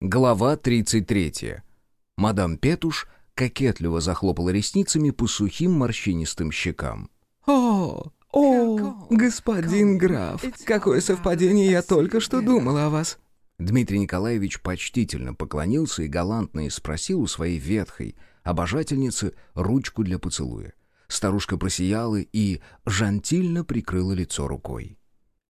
Глава 33. Мадам Петуш кокетливо захлопала ресницами по сухим морщинистым щекам. «О, о, господин граф, какое совпадение, я только что думала о вас». Дмитрий Николаевич почтительно поклонился и галантно спросил у своей ветхой обожательницы ручку для поцелуя. Старушка просияла и жантильно прикрыла лицо рукой.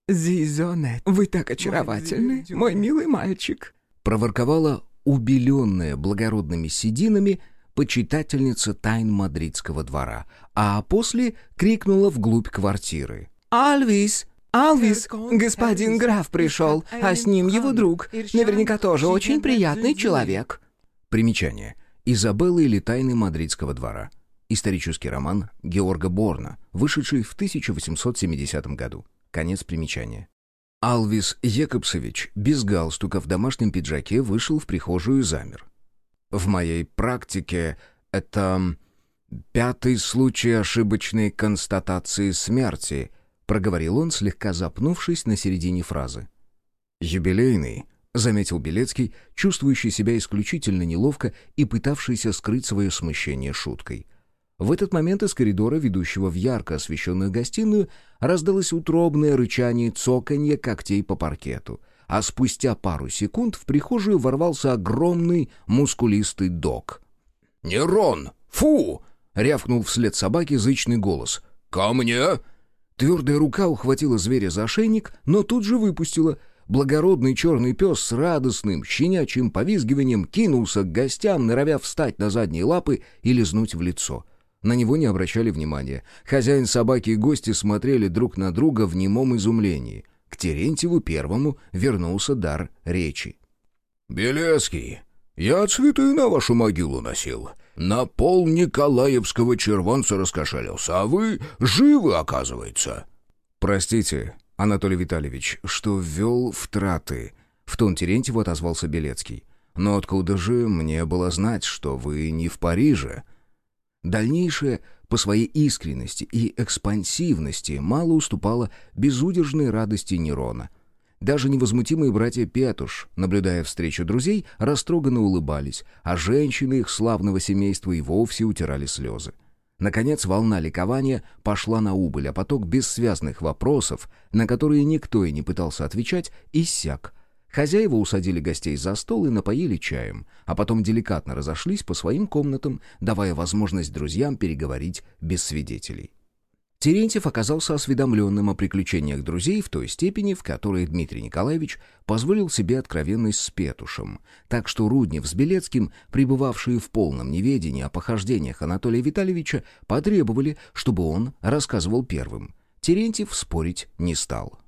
«Зизонет, вы так очаровательны, мой милый мальчик!» Проворковала убеленная благородными сединами почитательница тайн мадридского двора, а после крикнула вглубь квартиры. «Альвис! Алвис! Господин граф пришел, а с ним его друг. Наверняка тоже очень приятный человек». Примечание. Изабелла или тайны мадридского двора. Исторический роман Георга Борна, вышедший в 1870 году. Конец примечания. Алвис Екобсович без галстука в домашнем пиджаке вышел в прихожую и замер. «В моей практике это пятый случай ошибочной констатации смерти», проговорил он, слегка запнувшись на середине фразы. «Юбилейный», — заметил Белецкий, чувствующий себя исключительно неловко и пытавшийся скрыть свое смущение шуткой — в этот момент из коридора, ведущего в ярко освещенную гостиную, раздалось утробное рычание цоканье когтей по паркету, а спустя пару секунд в прихожую ворвался огромный мускулистый док. «Нерон! Фу!» — рявкнул вслед собаке зычный голос. «Ко мне!» Твердая рука ухватила зверя за ошейник, но тут же выпустила. Благородный черный пес с радостным, щенячьим повизгиванием кинулся к гостям, норовя встать на задние лапы и лизнуть в лицо — на него не обращали внимания. Хозяин собаки и гости смотрели друг на друга в немом изумлении. К Терентьеву первому вернулся дар речи. «Белецкий, я цветы на вашу могилу носил. На пол Николаевского червонца раскошелился, а вы живы, оказывается». «Простите, Анатолий Витальевич, что ввел в траты», — в тон Терентьеву отозвался Белецкий. «Но откуда же мне было знать, что вы не в Париже?» Дальнейшее по своей искренности и экспансивности мало уступало безудержной радости Нерона. Даже невозмутимые братья Петуш, наблюдая встречу друзей, растроганно улыбались, а женщины их славного семейства и вовсе утирали слезы. Наконец волна ликования пошла на убыль, а поток бессвязных вопросов, на которые никто и не пытался отвечать, иссяк, Хозяева усадили гостей за стол и напоили чаем, а потом деликатно разошлись по своим комнатам, давая возможность друзьям переговорить без свидетелей. Терентьев оказался осведомленным о приключениях друзей в той степени, в которой Дмитрий Николаевич позволил себе откровенность с Петушем, так что Руднев с Белецким, пребывавшие в полном неведении о похождениях Анатолия Витальевича, потребовали, чтобы он рассказывал первым. Терентьев спорить не стал.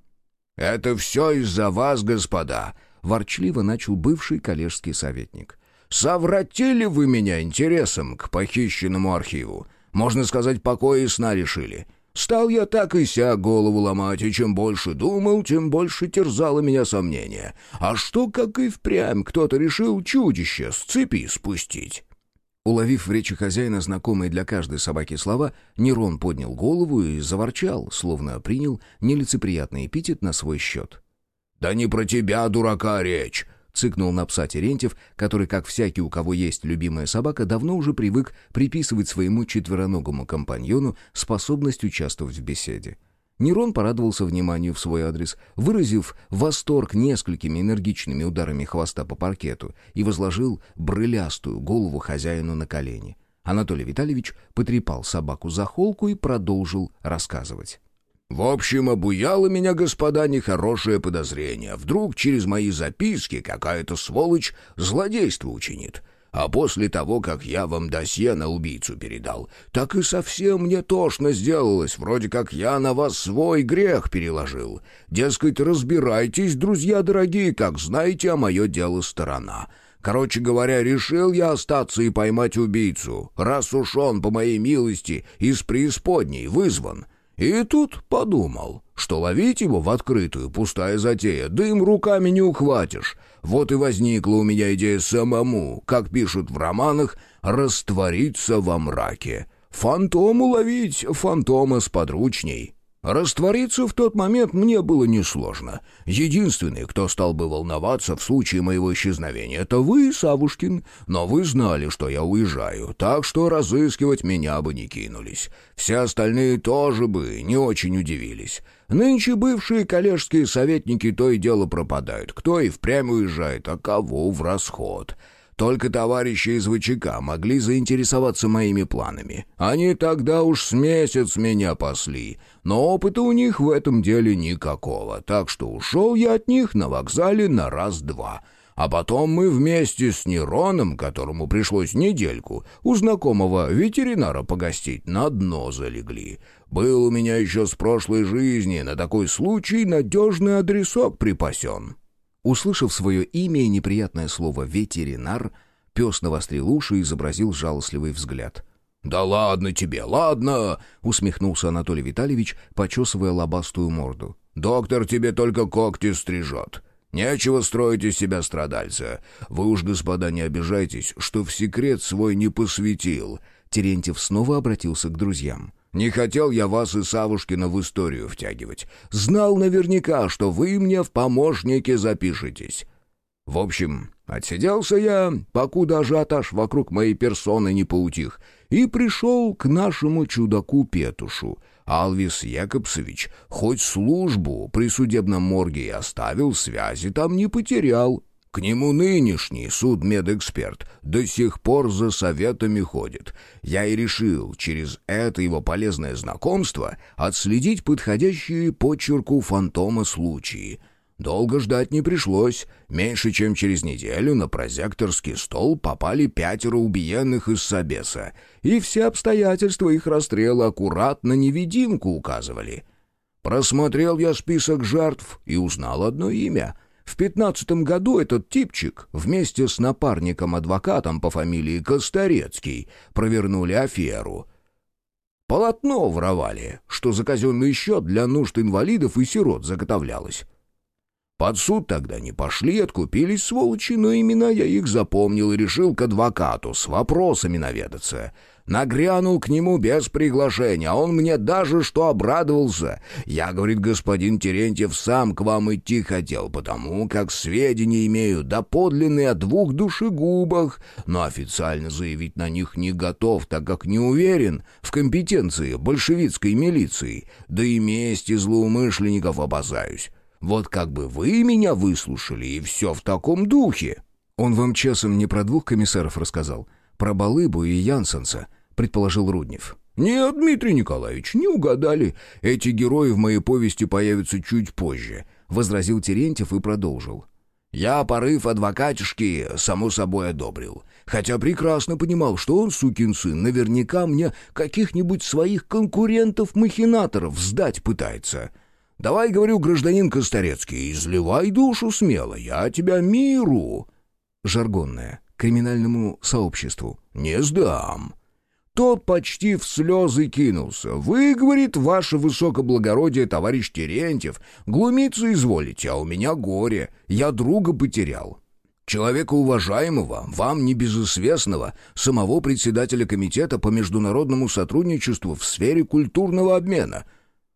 «Это все из-за вас, господа», — ворчливо начал бывший коллежский советник. «Совратили вы меня интересом к похищенному архиву. Можно сказать, покоя и сна решили. Стал я так и ся голову ломать, и чем больше думал, тем больше терзало меня сомнение. А что, как и впрямь, кто-то решил чудище с цепи спустить?» Уловив в речи хозяина знакомые для каждой собаки слова, Нерон поднял голову и заворчал, словно принял нелицеприятный эпитет на свой счет. «Да не про тебя, дурака, речь!» — цыкнул на пса Терентьев, который, как всякий, у кого есть любимая собака, давно уже привык приписывать своему четвероногому компаньону способность участвовать в беседе. Нерон порадовался вниманию в свой адрес, выразив восторг несколькими энергичными ударами хвоста по паркету и возложил брылястую голову хозяину на колени. Анатолий Витальевич потрепал собаку за холку и продолжил рассказывать. «В общем, обуяло меня, господа, нехорошее подозрение. Вдруг через мои записки какая-то сволочь злодейство учинит. А после того, как я вам досье на убийцу передал, так и совсем мне тошно сделалось, вроде как я на вас свой грех переложил. Дескать, разбирайтесь, друзья дорогие, как знаете, а мое дело сторона. Короче говоря, решил я остаться и поймать убийцу, раз уж он, по моей милости, из преисподней вызван. И тут подумал, что ловить его в открытую пустая затея, дым руками не ухватишь. Вот и возникла у меня идея самому, как пишут в романах, раствориться во мраке. Фантому ловить, фантома с подручней. Раствориться в тот момент мне было несложно. Единственный, кто стал бы волноваться в случае моего исчезновения, это вы, Савушкин. Но вы знали, что я уезжаю, так что разыскивать меня бы не кинулись. Все остальные тоже бы не очень удивились. Нынче бывшие коллежские советники то и дело пропадают. Кто и впрямь уезжает, а кого в расход. Только товарищи из ВЧК могли заинтересоваться моими планами. Они тогда уж с месяц меня пасли, но опыта у них в этом деле никакого, так что ушел я от них на вокзале на раз-два. А потом мы вместе с Нероном, которому пришлось недельку, у знакомого ветеринара погостить, на дно залегли. Был у меня еще с прошлой жизни на такой случай надежный адресок припасен». Услышав свое имя и неприятное слово «ветеринар», пес навострил уши и изобразил жалостливый взгляд. «Да ладно тебе, ладно!» — усмехнулся Анатолий Витальевич, почесывая лобастую морду. «Доктор тебе только когти стрижет. Нечего строить из себя страдальца. Вы уж, господа, не обижайтесь, что в секрет свой не посвятил». Терентьев снова обратился к друзьям. Не хотел я вас и Савушкина в историю втягивать. Знал наверняка, что вы мне в помощники запишетесь. В общем, отсиделся я, покуда ажиотаж вокруг моей персоны не поутих, и пришел к нашему чудаку Петушу. Алвис Якобсович хоть службу при судебном морге и оставил, связи там не потерял. К нему нынешний судмедэксперт до сих пор за советами ходит. Я и решил через это его полезное знакомство отследить подходящие почерку фантома случаи. Долго ждать не пришлось. Меньше чем через неделю на прозекторский стол попали пятеро убиенных из Собеса, и все обстоятельства их расстрела аккуратно невидимку указывали. Просмотрел я список жертв и узнал одно имя — в пятнадцатом году этот типчик вместе с напарником-адвокатом по фамилии Косторецкий провернули аферу. Полотно воровали, что за казенный счет для нужд инвалидов и сирот заготовлялось. Под суд тогда не пошли, откупились сволочи, но имена я их запомнил и решил к адвокату с вопросами наведаться — Нагрянул к нему без приглашения, а он мне даже что обрадовался. Я, говорит, господин Терентьев, сам к вам идти хотел, потому как сведения имею доподлинные о двух душегубах, но официально заявить на них не готов, так как не уверен в компетенции большевистской милиции, да и мести злоумышленников опасаюсь. Вот как бы вы меня выслушали, и все в таком духе». «Он вам часом не про двух комиссаров рассказал, про Балыбу и Янсенса», предположил Руднев. «Нет, Дмитрий Николаевич, не угадали. Эти герои в моей повести появятся чуть позже», — возразил Терентьев и продолжил. «Я порыв адвокатишки, само собой, одобрил. Хотя прекрасно понимал, что он, сукин сын, наверняка мне каких-нибудь своих конкурентов-махинаторов сдать пытается. Давай, говорю, гражданин Косторецкий, изливай душу смело, я тебя миру». Жаргонное, криминальному сообществу. «Не сдам». Тот почти в слезы кинулся. «Вы, — говорит, — ваше высокоблагородие, товарищ Терентьев, глумиться изволите, а у меня горе, я друга потерял». Человека уважаемого, вам небезызвестного, самого председателя комитета по международному сотрудничеству в сфере культурного обмена.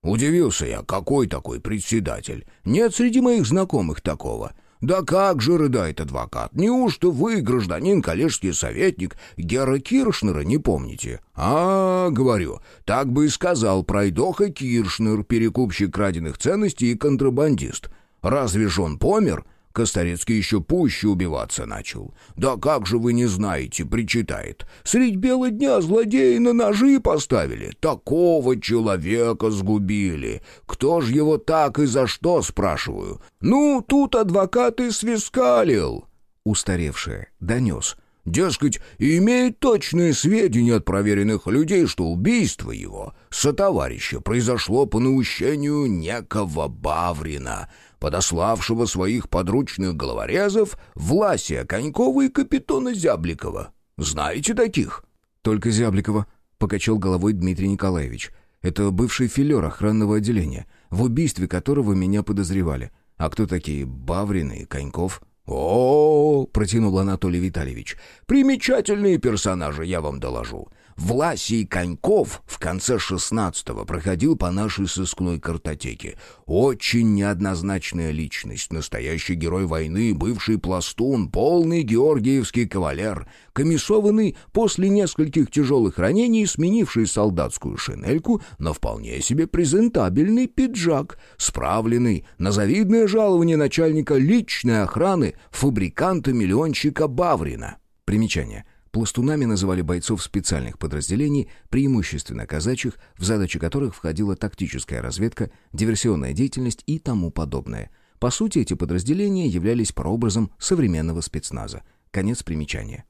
Удивился я, какой такой председатель? Нет среди моих знакомых такого. «Да как же, — рыдает адвокат, — неужто вы, гражданин, коллежский советник, Гера Киршнера не помните?» «А, — говорю, — так бы и сказал пройдоха Киршнер, перекупщик краденных ценностей и контрабандист. Разве ж он помер?» Косторецкий еще пуще убиваться начал. «Да как же вы не знаете?» — причитает. «Средь бела дня злодеи на ножи поставили. Такого человека сгубили. Кто ж его так и за что?» — спрашиваю. «Ну, тут адвокат и свискалил». Устаревшее донес. Дескать, имеет точные сведения от проверенных людей, что убийство его, сотоварища, произошло по наущению некого Баврина — подославшего своих подручных головорезов Власия Конькова и капитона Зябликова. Знаете таких?» «Только Зябликова», — покачал головой Дмитрий Николаевич. «Это бывший филер охранного отделения, в убийстве которого меня подозревали. А кто такие Баврин и Коньков?» «О, -о, -о — протянул Анатолий Витальевич, — примечательные персонажи, я вам доложу. Власий Коньков в конце шестнадцатого проходил по нашей сыскной картотеке. Очень неоднозначная личность, настоящий герой войны, бывший пластун, полный георгиевский кавалер, комиссованный после нескольких тяжелых ранений, сменивший солдатскую шинельку на вполне себе презентабельный пиджак, справленный на завидное жалование начальника личной охраны фабриканта-миллионщика Баврина. Примечание. Пластунами называли бойцов специальных подразделений, преимущественно казачьих, в задачи которых входила тактическая разведка, диверсионная деятельность и тому подобное. По сути, эти подразделения являлись прообразом современного спецназа. Конец примечания.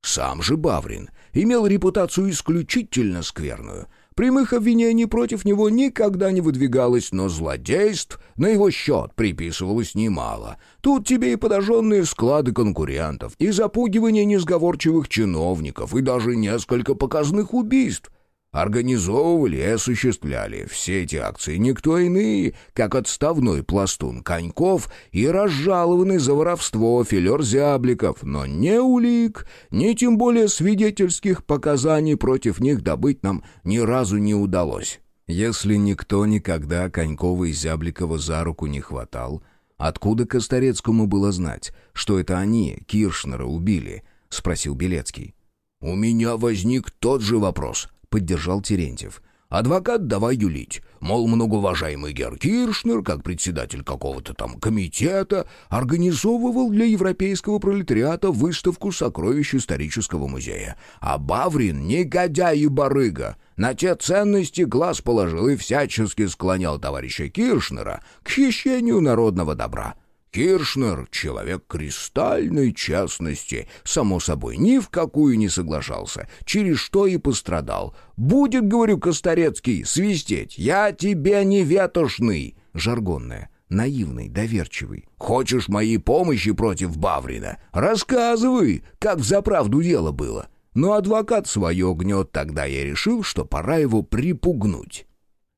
Сам же Баврин имел репутацию исключительно скверную — Прямых обвинений против него никогда не выдвигалось, но злодейств на его счет приписывалось немало. Тут тебе и подожженные склады конкурентов, и запугивание несговорчивых чиновников, и даже несколько показных убийств. Организовывали и осуществляли все эти акции никто иные, как отставной пластун Коньков и разжалованный за воровство филер Зябликов, но ни улик, ни тем более свидетельских показаний против них добыть нам ни разу не удалось. Если никто никогда Конькова и Зябликова за руку не хватал, откуда Косторецкому было знать, что это они Киршнера убили? — спросил Белецкий. «У меня возник тот же вопрос», поддержал Терентьев. «Адвокат давай юлить. Мол, многоуважаемый Гер Киршнер, как председатель какого-то там комитета, организовывал для европейского пролетариата выставку сокровищ исторического музея. А Баврин, негодяй и барыга, на те ценности глаз положил и всячески склонял товарища Киршнера к хищению народного добра. Киршнер — человек кристальной частности, само собой, ни в какую не соглашался, через что и пострадал. «Будет, — говорю, Косторецкий, — свистеть, я тебе не ветошный!» Жаргонная, наивный, доверчивый. «Хочешь моей помощи против Баврина? Рассказывай, как за правду дело было!» Но адвокат свое гнет, тогда я решил, что пора его припугнуть.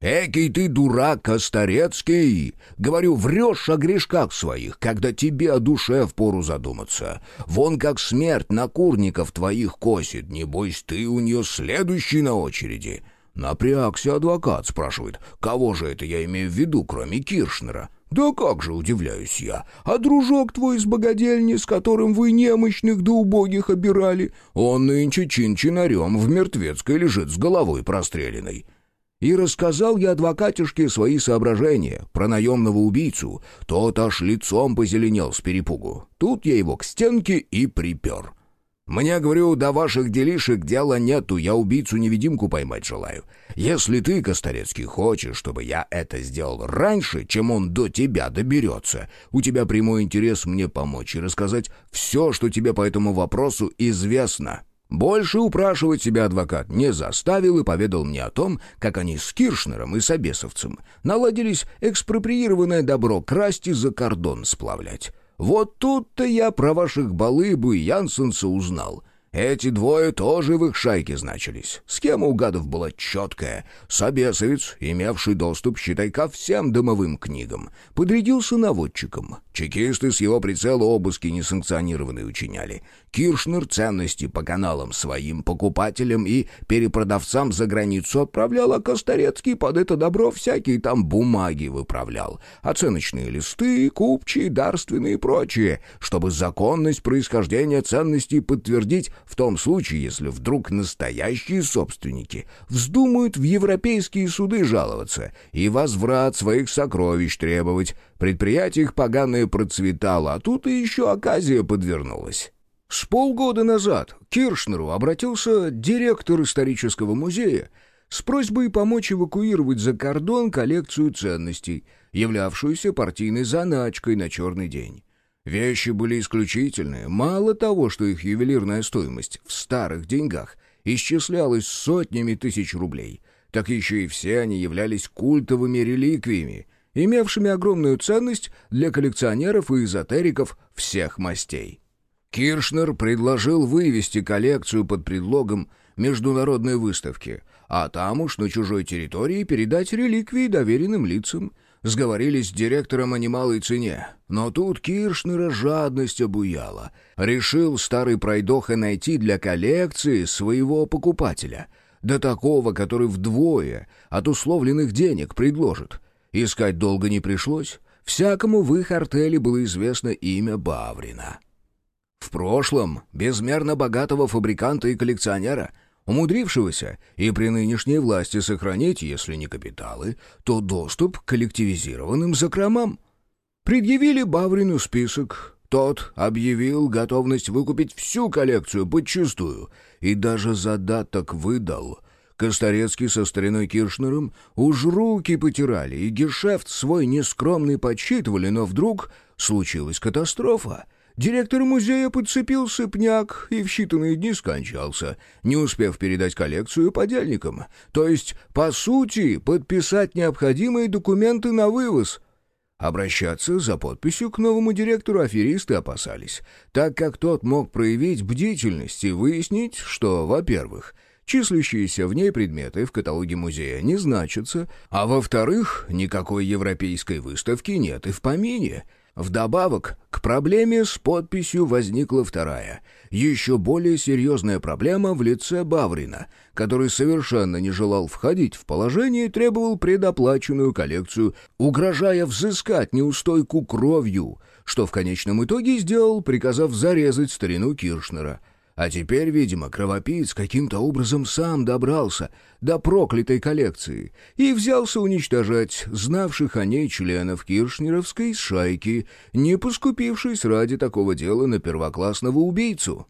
«Экий ты дурак, Косторецкий! Говорю, врешь о грешках своих, когда тебе о душе впору задуматься. Вон как смерть на курников твоих косит, небось ты у нее следующий на очереди». Напрягся адвокат, спрашивает, кого же это я имею в виду, кроме Киршнера? «Да как же, удивляюсь я, а дружок твой из богадельни, с которым вы немощных да убогих обирали, он нынче чин-чинарем в мертвецкой лежит с головой простреленной». И рассказал я адвокатюшке свои соображения про наемного убийцу. Тот аж лицом позеленел с перепугу. Тут я его к стенке и припер. «Мне, говорю, до ваших делишек дела нету, я убийцу-невидимку поймать желаю. Если ты, Косторецкий, хочешь, чтобы я это сделал раньше, чем он до тебя доберется, у тебя прямой интерес мне помочь и рассказать все, что тебе по этому вопросу известно». Больше упрашивать себя адвокат не заставил и поведал мне о том, как они с Киршнером и с Обесовцем наладились экспроприированное добро красть и за кордон сплавлять. Вот тут-то я про ваших Балыбу и Янсенса узнал — эти двое тоже в их шайке значились. Схема у гадов была четкая. Собесовец, имевший доступ, считай, ко всем домовым книгам, подрядился наводчиком. Чекисты с его прицела обыски несанкционированные учиняли. Киршнер ценности по каналам своим покупателям и перепродавцам за границу отправлял, а Косторецкий под это добро всякие там бумаги выправлял. Оценочные листы, купчие, дарственные и прочее, чтобы законность происхождения ценностей подтвердить в том случае, если вдруг настоящие собственники вздумают в европейские суды жаловаться и возврат своих сокровищ требовать. Предприятие их поганое процветало, а тут и еще оказия подвернулась. С полгода назад к Киршнеру обратился директор исторического музея с просьбой помочь эвакуировать за кордон коллекцию ценностей, являвшуюся партийной заначкой на черный день. Вещи были исключительные. Мало того, что их ювелирная стоимость в старых деньгах исчислялась сотнями тысяч рублей, так еще и все они являлись культовыми реликвиями, имевшими огромную ценность для коллекционеров и эзотериков всех мастей. Киршнер предложил вывести коллекцию под предлогом международной выставки, а там уж на чужой территории передать реликвии доверенным лицам — Сговорились с директором о немалой цене. Но тут Киршнера жадность обуяла. Решил старый пройдоха найти для коллекции своего покупателя. До такого, который вдвое от условленных денег предложит. Искать долго не пришлось. Всякому в их артели было известно имя Баврина. В прошлом безмерно богатого фабриканта и коллекционера — умудрившегося и при нынешней власти сохранить, если не капиталы, то доступ к коллективизированным закромам. Предъявили Баврину список. Тот объявил готовность выкупить всю коллекцию подчистую и даже задаток выдал. Косторецкий со стариной Киршнером уж руки потирали, и гешефт свой нескромный подсчитывали, но вдруг случилась катастрофа — Директор музея подцепил сыпняк и в считанные дни скончался, не успев передать коллекцию подельникам. То есть, по сути, подписать необходимые документы на вывоз. Обращаться за подписью к новому директору аферисты опасались, так как тот мог проявить бдительность и выяснить, что, во-первых, числящиеся в ней предметы в каталоге музея не значатся, а во-вторых, никакой европейской выставки нет и в помине — Вдобавок, к проблеме с подписью возникла вторая, еще более серьезная проблема в лице Баврина, который совершенно не желал входить в положение и требовал предоплаченную коллекцию, угрожая взыскать неустойку кровью, что в конечном итоге сделал, приказав зарезать старину Киршнера — а теперь, видимо, кровопиец каким-то образом сам добрался до проклятой коллекции и взялся уничтожать знавших о ней членов киршнеровской шайки, не поскупившись ради такого дела на первоклассного убийцу.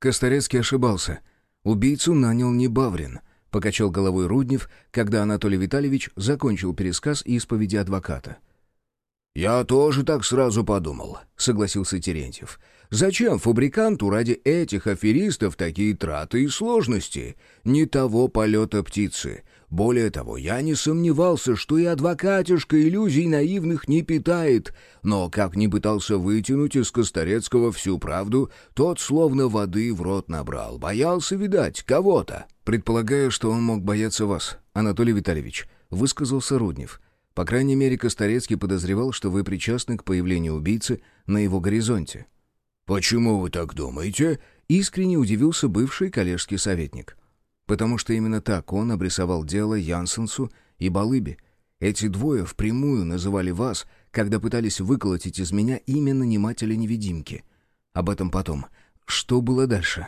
Косторецкий ошибался. Убийцу нанял не Баврин, покачал головой Руднев, когда Анатолий Витальевич закончил пересказ исповеди адвоката. «Я тоже так сразу подумал», — согласился Терентьев. Зачем фабриканту ради этих аферистов такие траты и сложности? Не того полета птицы. Более того, я не сомневался, что и адвокатишка иллюзий наивных не питает. Но как ни пытался вытянуть из Косторецкого всю правду, тот словно воды в рот набрал. Боялся, видать, кого-то. «Предполагаю, что он мог бояться вас, Анатолий Витальевич», — высказался Руднев. «По крайней мере, Косторецкий подозревал, что вы причастны к появлению убийцы на его горизонте». «Почему вы так думаете?» — искренне удивился бывший коллежский советник. «Потому что именно так он обрисовал дело Янсенсу и Балыбе. Эти двое впрямую называли вас, когда пытались выколотить из меня имя нанимателя-невидимки. Об этом потом. Что было дальше?»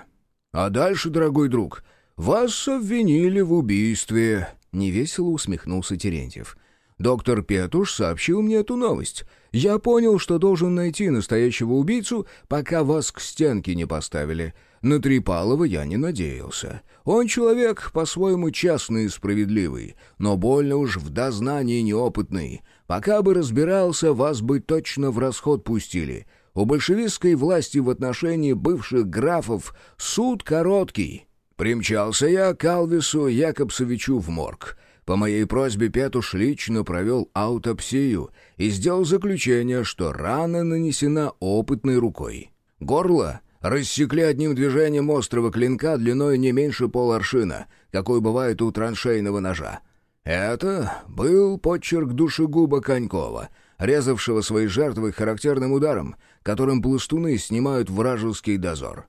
«А дальше, дорогой друг, вас обвинили в убийстве», — невесело усмехнулся Терентьев. Доктор Петуш сообщил мне эту новость. Я понял, что должен найти настоящего убийцу, пока вас к стенке не поставили. На Трипалова я не надеялся. Он человек по-своему честный и справедливый, но больно уж в дознании неопытный. Пока бы разбирался, вас бы точно в расход пустили. У большевистской власти в отношении бывших графов суд короткий. Примчался я к Алвису Якобсовичу в морг. По моей просьбе Петуш лично провел аутопсию и сделал заключение, что рана нанесена опытной рукой. Горло рассекли одним движением острого клинка длиной не меньше поларшина, какой бывает у траншейного ножа. Это был подчерк душегуба Конькова, резавшего свои жертвы характерным ударом, которым пластуны снимают вражеский дозор.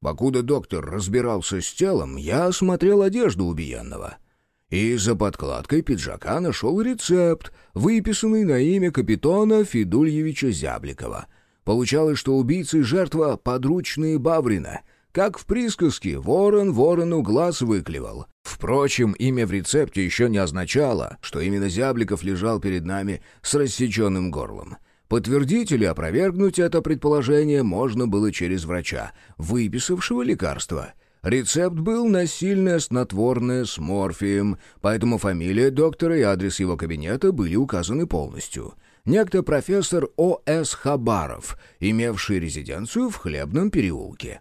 Покуда доктор разбирался с телом, я осмотрел одежду убиенного — и за подкладкой пиджака нашел рецепт, выписанный на имя капитана Федульевича Зябликова. Получалось, что убийцы жертва — подручные Баврина, как в присказке «ворон ворону глаз выклевал». Впрочем, имя в рецепте еще не означало, что именно Зябликов лежал перед нами с рассеченным горлом. Подтвердить или опровергнуть это предположение можно было через врача, выписавшего лекарство — Рецепт был на сильное снотворное с морфием, поэтому фамилия доктора и адрес его кабинета были указаны полностью. Некто профессор О.С. Хабаров, имевший резиденцию в Хлебном переулке.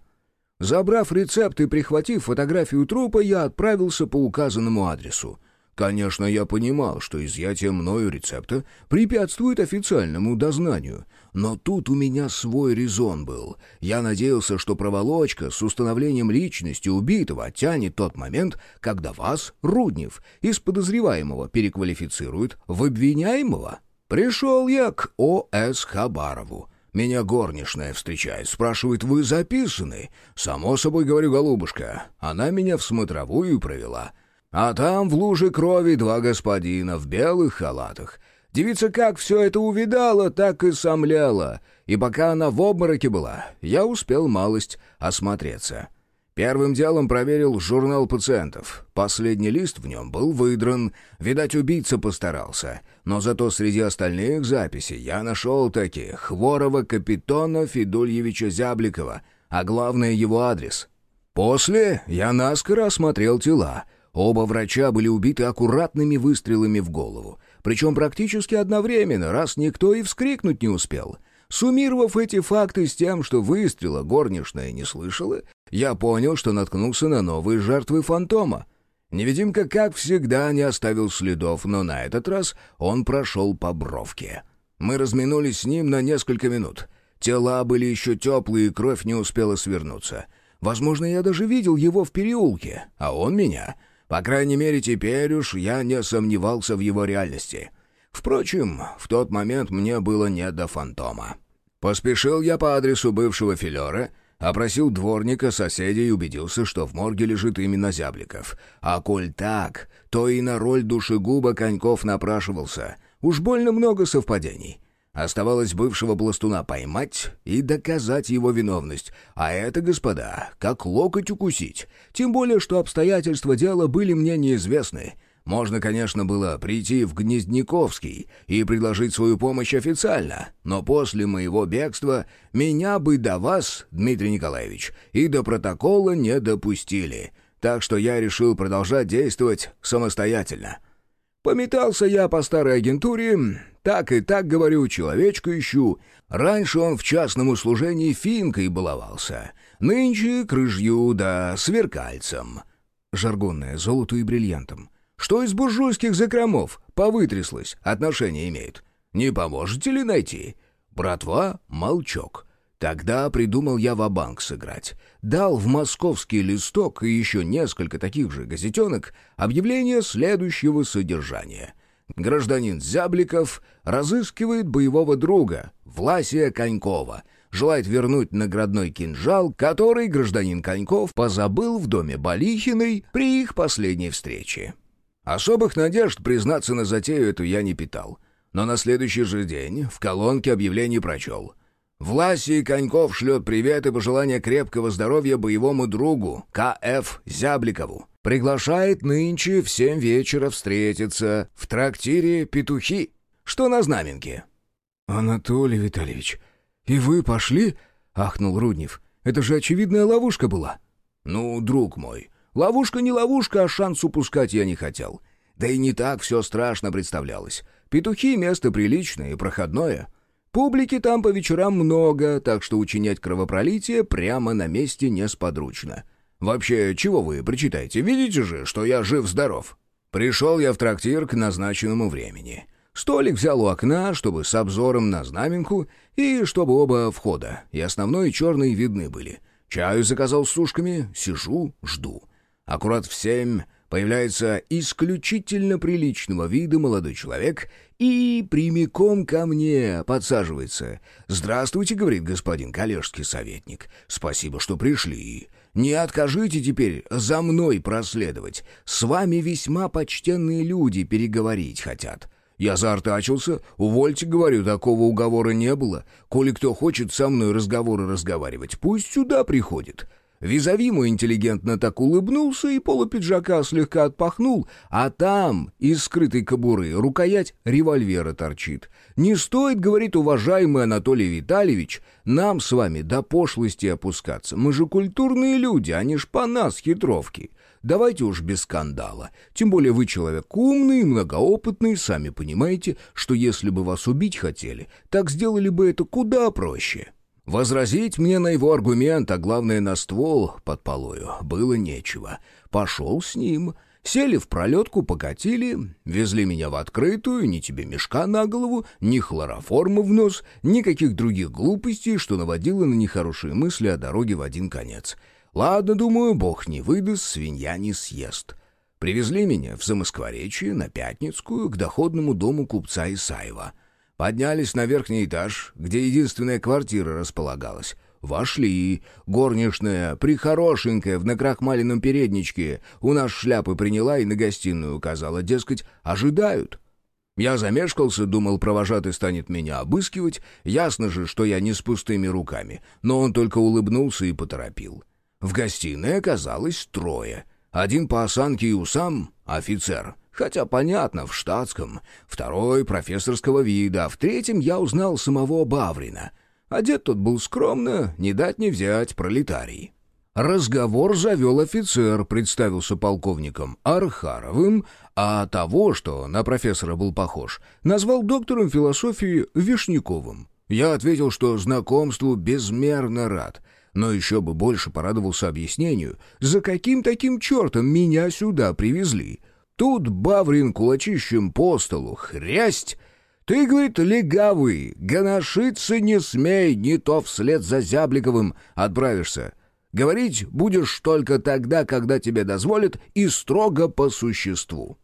Забрав рецепт и прихватив фотографию трупа, я отправился по указанному адресу — Конечно, я понимал, что изъятие мною рецепта препятствует официальному дознанию, но тут у меня свой резон был. Я надеялся, что проволочка с установлением личности убитого оттянет тот момент, когда вас, Руднев, из подозреваемого переквалифицируют в обвиняемого. Пришел я к О.С. Хабарову. Меня горничная встречает, спрашивает, вы записаны? Само собой, говорю, голубушка. Она меня в смотровую провела. А там в луже крови два господина в белых халатах. Девица как все это увидала, так и сомляла. И пока она в обмороке была, я успел малость осмотреться. Первым делом проверил журнал пациентов. Последний лист в нем был выдран. Видать, убийца постарался. Но зато среди остальных записей я нашел таких Хворова Капитона Федульевича Зябликова, а главное его адрес. После я наскоро осмотрел тела. Оба врача были убиты аккуратными выстрелами в голову. Причем практически одновременно, раз никто и вскрикнуть не успел — Суммировав эти факты с тем, что выстрела горничная не слышала, я понял, что наткнулся на новые жертвы фантома. Невидимка, как всегда, не оставил следов, но на этот раз он прошел по бровке. Мы разминулись с ним на несколько минут. Тела были еще теплые, кровь не успела свернуться. Возможно, я даже видел его в переулке, а он меня. По крайней мере, теперь уж я не сомневался в его реальности. Впрочем, в тот момент мне было не до фантома. Поспешил я по адресу бывшего филера, опросил дворника, соседей и убедился, что в морге лежит именно Зябликов. А коль так, то и на роль душегуба Коньков напрашивался. Уж больно много совпадений. Оставалось бывшего пластуна поймать и доказать его виновность. А это, господа, как локоть укусить. Тем более, что обстоятельства дела были мне неизвестны. Можно, конечно, было прийти в Гнездниковский и предложить свою помощь официально, но после моего бегства меня бы до вас, Дмитрий Николаевич, и до протокола не допустили, так что я решил продолжать действовать самостоятельно. Пометался я по старой агентуре, так и так, говорю, человечку ищу. Раньше он в частном услужении финкой баловался, нынче к рыжью да сверкальцем. Жаргонное, золоту и бриллиантом. Что из буржуйских закромов повытряслось, отношения имеет? Не поможете ли найти? Братва — молчок. Тогда придумал я в банк сыграть. Дал в московский листок и еще несколько таких же газетенок объявление следующего содержания. Гражданин Зябликов разыскивает боевого друга, Власия Конькова, желает вернуть наградной кинжал, который гражданин Коньков позабыл в доме Балихиной при их последней встрече. Особых надежд, признаться на затею эту, я не питал. Но на следующий же день в колонке объявлений прочел. Власий Коньков шлет привет и пожелания крепкого здоровья боевому другу К.Ф. Зябликову. Приглашает нынче в семь вечера встретиться в трактире «Петухи», что на знаменке. «Анатолий Витальевич, и вы пошли?» — ахнул Руднев. «Это же очевидная ловушка была». «Ну, друг мой, Ловушка не ловушка, а шанс упускать я не хотел. Да и не так все страшно представлялось. Петухи — место приличное и проходное. Публики там по вечерам много, так что учинять кровопролитие прямо на месте несподручно. Вообще, чего вы причитаете? Видите же, что я жив-здоров. Пришел я в трактир к назначенному времени. Столик взял у окна, чтобы с обзором на знаменку, и чтобы оба входа, и основной и черный, видны были. Чаю заказал с сушками, сижу, жду. Аккурат в семь появляется исключительно приличного вида молодой человек и прямиком ко мне подсаживается. «Здравствуйте», — говорит господин коллежский советник. «Спасибо, что пришли. Не откажите теперь за мной проследовать. С вами весьма почтенные люди переговорить хотят». Я заортачился. «Увольте, — говорю, — такого уговора не было. Коли кто хочет со мной разговоры разговаривать, пусть сюда приходит». Визави мой интеллигентно так улыбнулся и полупиджака слегка отпахнул, а там из скрытой кобуры рукоять револьвера торчит. «Не стоит, — говорит уважаемый Анатолий Витальевич, — нам с вами до пошлости опускаться. Мы же культурные люди, а не шпана с хитровки. Давайте уж без скандала. Тем более вы человек умный, многоопытный, сами понимаете, что если бы вас убить хотели, так сделали бы это куда проще». Возразить мне на его аргумент, а главное на ствол под полою, было нечего. Пошел с ним. Сели в пролетку, покатили, везли меня в открытую, ни тебе мешка на голову, ни хлороформа в нос, никаких других глупостей, что наводило на нехорошие мысли о дороге в один конец. Ладно, думаю, бог не выдаст, свинья не съест. Привезли меня в Замоскворечье, на Пятницкую, к доходному дому купца Исаева — Поднялись на верхний этаж, где единственная квартира располагалась. Вошли. Горничная, прихорошенькая, в накрахмаленном передничке, у нас шляпы приняла и на гостиную указала, дескать, ожидают. Я замешкался, думал, провожатый станет меня обыскивать. Ясно же, что я не с пустыми руками. Но он только улыбнулся и поторопил. В гостиной оказалось трое. Один по осанке и усам — офицер. Хотя, понятно, в штатском. Второй — профессорского вида. А в третьем я узнал самого Баврина. Одет тот был скромно, не дать не взять, пролетарий. Разговор завел офицер, представился полковником Архаровым, а того, что на профессора был похож, назвал доктором философии Вишняковым. Я ответил, что знакомству безмерно рад, но еще бы больше порадовался объяснению, за каким таким чертом меня сюда привезли. Тут Баврин кулачищем по столу, хрясть! Ты, говорит, легавый, гоношиться не смей, не то вслед за Зябликовым отправишься. Говорить будешь только тогда, когда тебе дозволят, и строго по существу».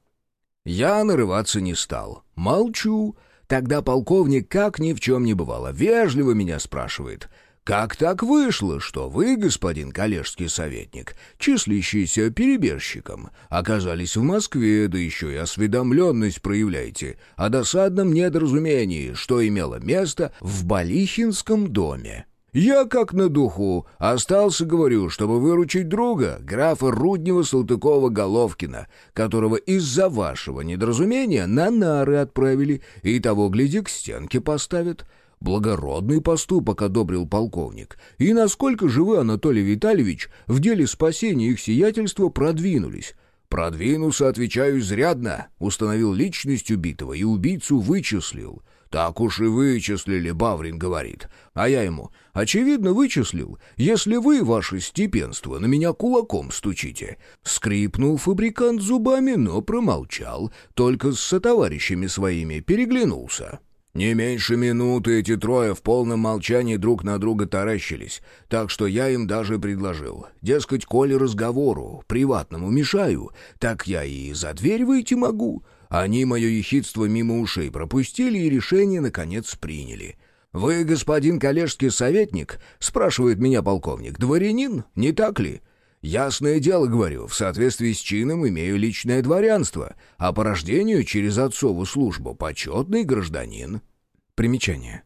Я нарываться не стал. Молчу. Тогда полковник, как ни в чем не бывало, вежливо меня спрашивает. «Как так вышло, что вы, господин коллежский советник, числящийся перебежчиком, оказались в Москве, да еще и осведомленность проявляете о досадном недоразумении, что имело место в Балихинском доме?» Я как на духу. Остался, говорю, чтобы выручить друга, графа Руднева Салтыкова-Головкина, которого из-за вашего недоразумения на нары отправили, и того, гляди, к стенке поставят. Благородный поступок одобрил полковник. И насколько же вы, Анатолий Витальевич, в деле спасения их сиятельства продвинулись? «Продвинулся, отвечаю, изрядно», — установил личность убитого и убийцу вычислил. «Так уж и вычислили», — Баврин говорит. А я ему, «Очевидно, вычислил, если вы, ваше степенство, на меня кулаком стучите». Скрипнул фабрикант зубами, но промолчал, только с сотоварищами своими переглянулся. Не меньше минуты эти трое в полном молчании друг на друга таращились, так что я им даже предложил. Дескать, коли разговору, приватному мешаю, так я и за дверь выйти могу. Они мое ехидство мимо ушей пропустили и решение, наконец, приняли. «Вы, господин коллежский советник?» — спрашивает меня полковник. «Дворянин, не так ли?» «Ясное дело, говорю, в соответствии с чином имею личное дворянство, а по рождению через отцову службу почетный гражданин». Примечание.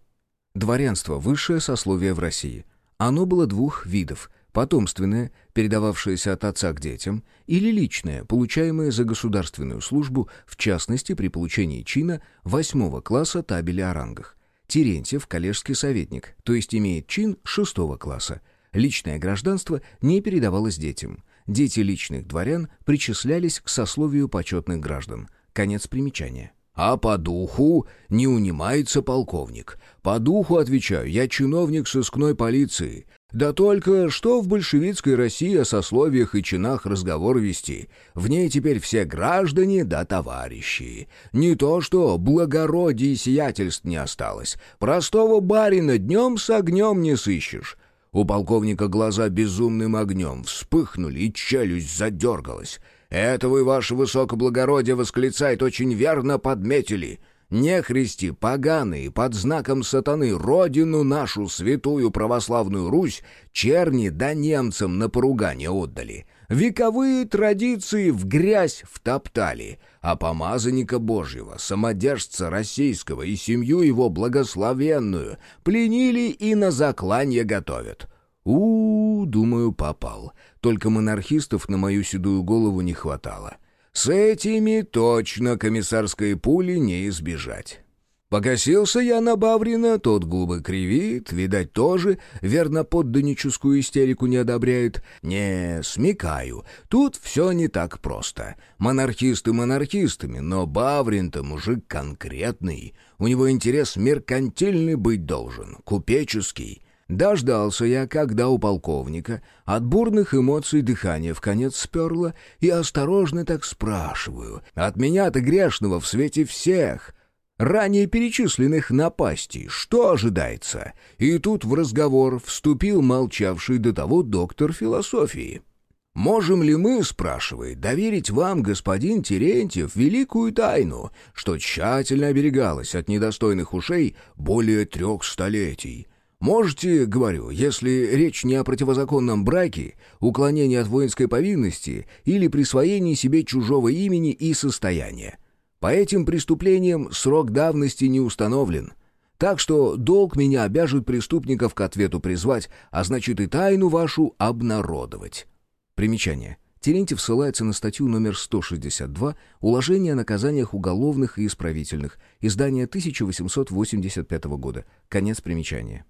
Дворянство — высшее сословие в России. Оно было двух видов — потомственное, передававшееся от отца к детям, или личное, получаемое за государственную службу, в частности при получении чина восьмого класса табеля о рангах. Терентьев – коллежский советник, то есть имеет чин шестого класса. Личное гражданство не передавалось детям. Дети личных дворян причислялись к сословию почетных граждан. Конец примечания. А по духу не унимается полковник. По духу, отвечаю, я чиновник сыскной полиции. Да только что в большевистской России о сословиях и чинах разговор вести. В ней теперь все граждане да товарищи. Не то что благородие и сиятельств не осталось. Простого барина днем с огнем не сыщешь. У полковника глаза безумным огнем вспыхнули, и челюсть задергалась. «Это вы, ваше высокоблагородие, восклицает, очень верно подметили. Нехристи, поганые, под знаком сатаны, родину нашу, святую православную Русь, черни да немцам на поругание отдали. Вековые традиции в грязь втоптали, а помазанника Божьего, самодержца российского и семью его благословенную пленили и на закланье готовят. у, -у думаю, попал. Только монархистов на мою седую голову не хватало. С этими точно комиссарской пули не избежать. Покосился я на Баврина, тот губы кривит, видать, тоже верно подданническую истерику не одобряет. Не, смекаю, тут все не так просто. Монархисты монархистами, но Баврин-то мужик конкретный. У него интерес меркантильный быть должен, купеческий. Дождался я, когда у полковника от бурных эмоций дыхание в конец сперло, и осторожно так спрашиваю. От меня-то грешного в свете всех, ранее перечисленных напастей, что ожидается? И тут в разговор вступил молчавший до того доктор философии. «Можем ли мы, — спрашивает, — доверить вам, господин Терентьев, великую тайну, что тщательно оберегалась от недостойных ушей более трех столетий? Можете, говорю, если речь не о противозаконном браке, уклонении от воинской повинности или присвоении себе чужого имени и состояния. По этим преступлениям срок давности не установлен». Так что долг меня обяжет преступников к ответу призвать, а значит и тайну вашу обнародовать. Примечание. Терентьев ссылается на статью номер 162 «Уложение о наказаниях уголовных и исправительных», издание 1885 года. Конец примечания.